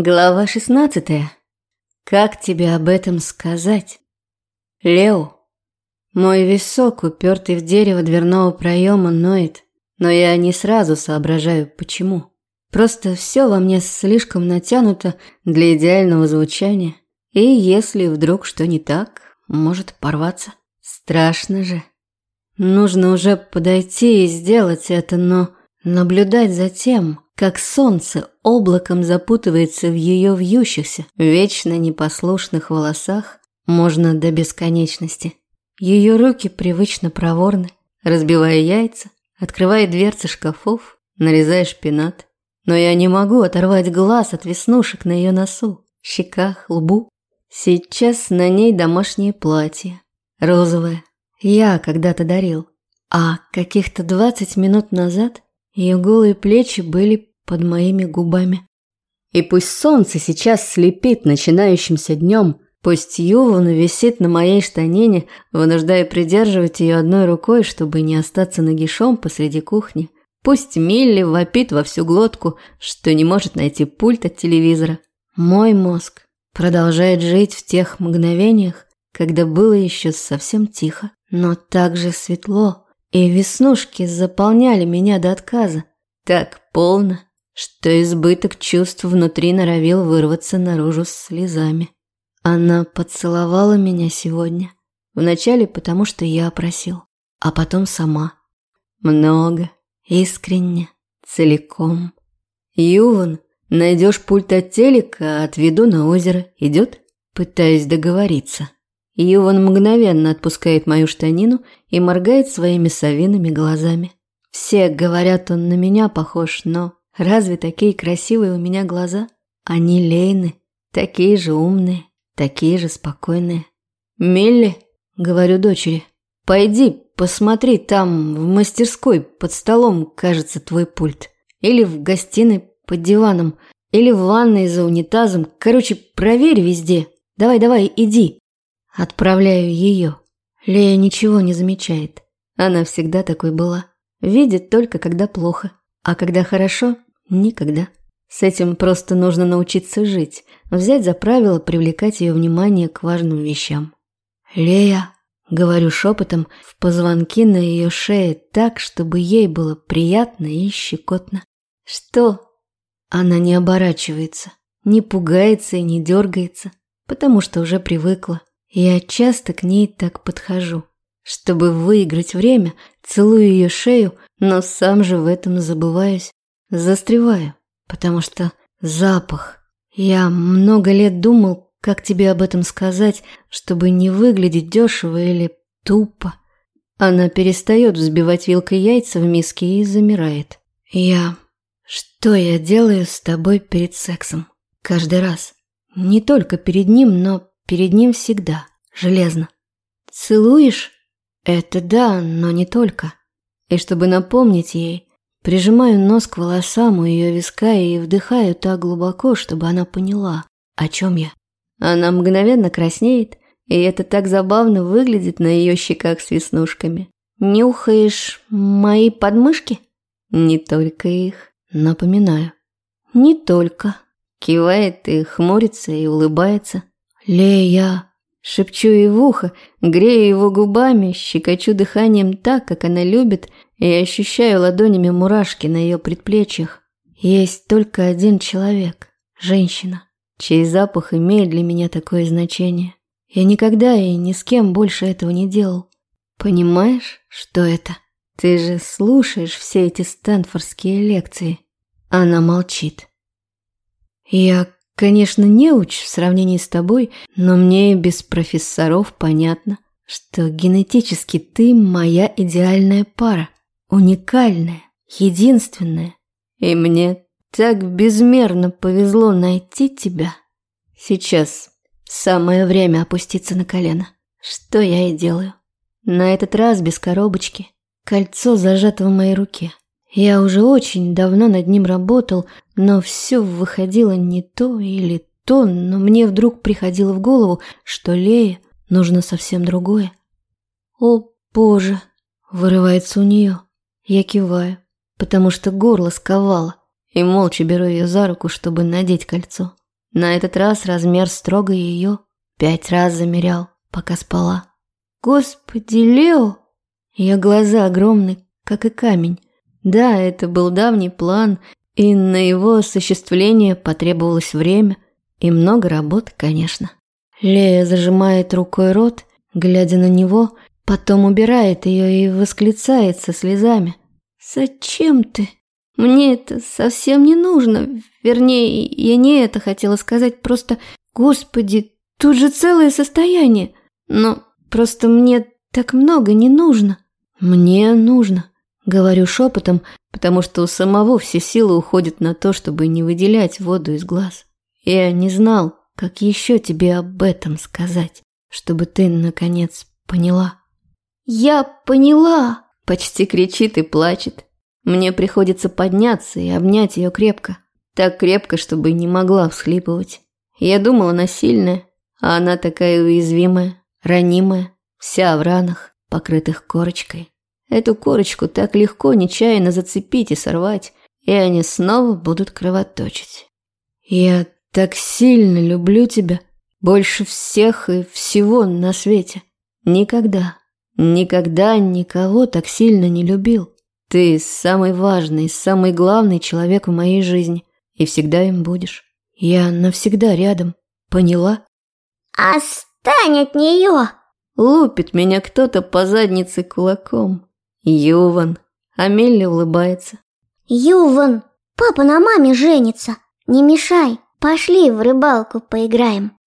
Глава 16. Как тебе об этом сказать? Лео. Мой висок, упертый в дерево дверного проема, ноет, но я не сразу соображаю, почему. Просто все во мне слишком натянуто для идеального звучания, и если вдруг что не так, может порваться. Страшно же. Нужно уже подойти и сделать это, но наблюдать за тем, как солнце облаком запутывается в ее вьющихся, вечно непослушных волосах, можно до бесконечности. Ее руки привычно проворны, разбивая яйца, открывая дверцы шкафов, нарезая шпинат. Но я не могу оторвать глаз от веснушек на ее носу, щеках, лбу. Сейчас на ней домашнее платье, розовое. Я когда-то дарил. А каких-то двадцать минут назад ее голые плечи были под моими губами. И пусть солнце сейчас слепит начинающимся днем, пусть Ювана висит на моей штанине, вынуждая придерживать ее одной рукой, чтобы не остаться нагишом посреди кухни. Пусть Милли вопит во всю глотку, что не может найти пульт от телевизора. Мой мозг продолжает жить в тех мгновениях, когда было еще совсем тихо, но также светло, и веснушки заполняли меня до отказа. Так полно, что избыток чувств внутри норовил вырваться наружу с слезами. Она поцеловала меня сегодня. Вначале потому, что я просил, а потом сама. Много, искренне, целиком. Юван, найдешь пульт от телека, отведу на озеро. Идет? Пытаюсь договориться. Юван мгновенно отпускает мою штанину и моргает своими совиными глазами. Все говорят, он на меня похож, но Разве такие красивые у меня глаза? Они лейны, такие же умные, такие же спокойные. «Милли», — говорю дочери, — «пойди, посмотри, там, в мастерской, под столом, кажется, твой пульт. Или в гостиной, под диваном, или в ванной за унитазом. Короче, проверь везде. Давай-давай, иди». Отправляю ее. Лея ничего не замечает. Она всегда такой была. Видит только, когда плохо. А когда хорошо, Никогда. С этим просто нужно научиться жить, взять за правило привлекать ее внимание к важным вещам. «Лея», — говорю шепотом, в позвонки на ее шее так, чтобы ей было приятно и щекотно. «Что?» Она не оборачивается, не пугается и не дергается, потому что уже привыкла. Я часто к ней так подхожу. Чтобы выиграть время, целую ее шею, но сам же в этом забываюсь. Застреваю, потому что запах. Я много лет думал, как тебе об этом сказать, чтобы не выглядеть дешево или тупо. Она перестает взбивать вилкой яйца в миске и замирает. Я... Что я делаю с тобой перед сексом? Каждый раз. Не только перед ним, но перед ним всегда. Железно. Целуешь? Это да, но не только. И чтобы напомнить ей, Прижимаю нос к волосам у ее виска и вдыхаю так глубоко, чтобы она поняла, о чем я. Она мгновенно краснеет, и это так забавно выглядит на ее щеках с веснушками. «Нюхаешь мои подмышки?» «Не только их, напоминаю». «Не только». Кивает и хмурится и улыбается. «Лея!» Шепчу ей в ухо, грею его губами, щекочу дыханием так, как она любит, и ощущаю ладонями мурашки на ее предплечьях. Есть только один человек – женщина, чей запах имеет для меня такое значение. Я никогда и ни с кем больше этого не делал. Понимаешь, что это? Ты же слушаешь все эти стэнфордские лекции. Она молчит. Я, конечно, не уч в сравнении с тобой, но мне без профессоров понятно, что генетически ты моя идеальная пара уникальная, единственная. И мне так безмерно повезло найти тебя. Сейчас самое время опуститься на колено. Что я и делаю. На этот раз без коробочки. Кольцо зажато в моей руке. Я уже очень давно над ним работал, но все выходило не то или то, но мне вдруг приходило в голову, что Лее нужно совсем другое. «О, Боже!» – вырывается у нее. Я киваю, потому что горло сковало, и молча беру ее за руку, чтобы надеть кольцо. На этот раз размер строго ее пять раз замерял, пока спала. Господи, Лео! Ее глаза огромны, как и камень. Да, это был давний план, и на его осуществление потребовалось время и много работы, конечно. Лея зажимает рукой рот, глядя на него, потом убирает ее и восклицает со слезами. «Зачем ты? Мне это совсем не нужно. Вернее, я не это хотела сказать, просто, господи, тут же целое состояние. Но просто мне так много не нужно». «Мне нужно», — говорю шепотом, потому что у самого все силы уходят на то, чтобы не выделять воду из глаз. Я не знал, как еще тебе об этом сказать, чтобы ты, наконец, поняла? «Я поняла!» – почти кричит и плачет. Мне приходится подняться и обнять ее крепко. Так крепко, чтобы не могла всхлипывать. Я думала, она сильная, а она такая уязвимая, ранимая, вся в ранах, покрытых корочкой. Эту корочку так легко нечаянно зацепить и сорвать, и они снова будут кровоточить. Я так сильно люблю тебя, больше всех и всего на свете. Никогда, никогда никого так сильно не любил. Ты самый важный, самый главный человек в моей жизни, и всегда им будешь. Я навсегда рядом, поняла? Остань от нее! Лупит меня кто-то по заднице кулаком. Юван. Амелия улыбается. Юван, папа на маме женится. Не мешай. Пошли в рыбалку поиграем.